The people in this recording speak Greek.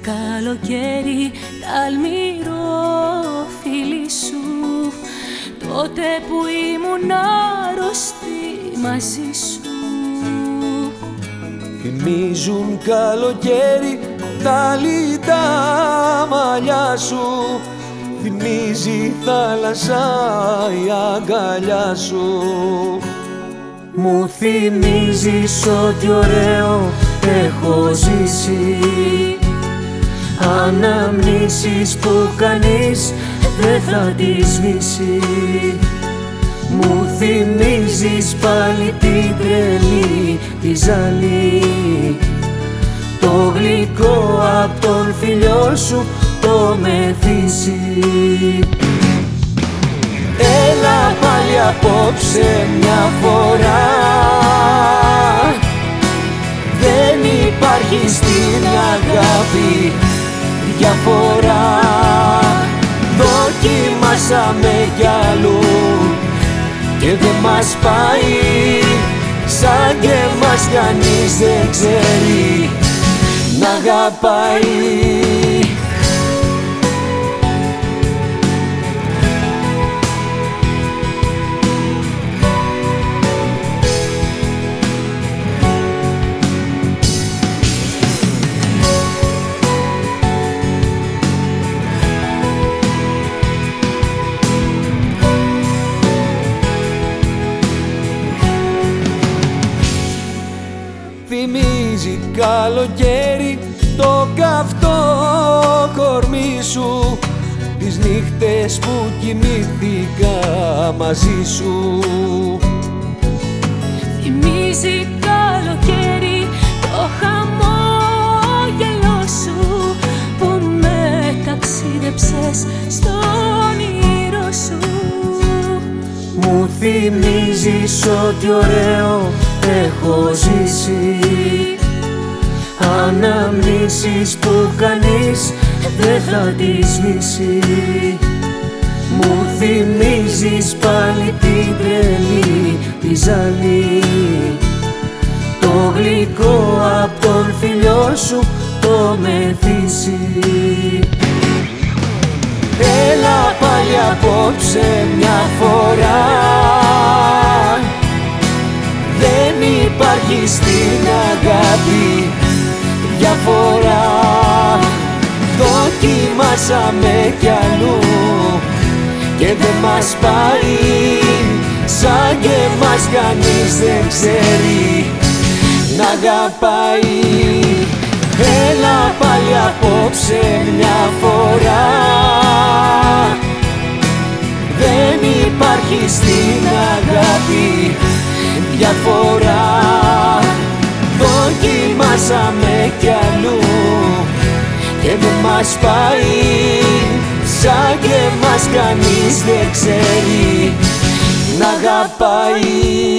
καλοκαίρι ταλμηρό φίλη σου. Τότε που ήμουν άρρωστη μαζί σου. Θυμίζουν καλοκαίρι τα λιτά μαλλιά σου. Θυμίζει θάλασσα η αγκαλιά σου. Μου θυμίζεις ότι ωραίο Αναμνήσεις που κανείς δεν θα τις σβήσει. Μου θυμίζεις πάλι την τρελή τη ζαλή Το γλυκό απ' τον φιλιό σου το μεθύσι Έλα πάλι απόψε μια φορά. Δεν υπάρχει στην αγάπη διαφορά. Δοκιμάσαμε κι αλλού και δεν μας πάει. Σαν και μας κανείς δεν ξέρει να αγαπάει καλοκαίρι το καυτό κορμί σου. Τις νύχτες που κοιμήθηκα μαζί σου. Θυμίζει καλοκαίρι το χαμόγελό σου που με ταξίδεψες στο όνειρο σου. Μου θυμίζεις ότι ωραίο έχω ζήσει Αναμνήσεις που κανείς δεν θα τις σβήσει Μου θυμίζεις πάλι την τρελή τη ζαλή. Το γλυκό απ' τον φιλιό σου το μεθύσι Έλα πάλι απόψε μια φορά. Δεν υπάρχει στην αγάπη διαφορά. Δοκιμάσαμε κι αλλού και δεν μας πάει Σαν και μας κανείς δεν ξέρει να αγαπάει. Έλα πάλι απόψε μια φορά. Δεν υπάρχει στην κι αλλού και δεν μας πάει Σαν και μας κανείς δεν ξέρει να αγαπάει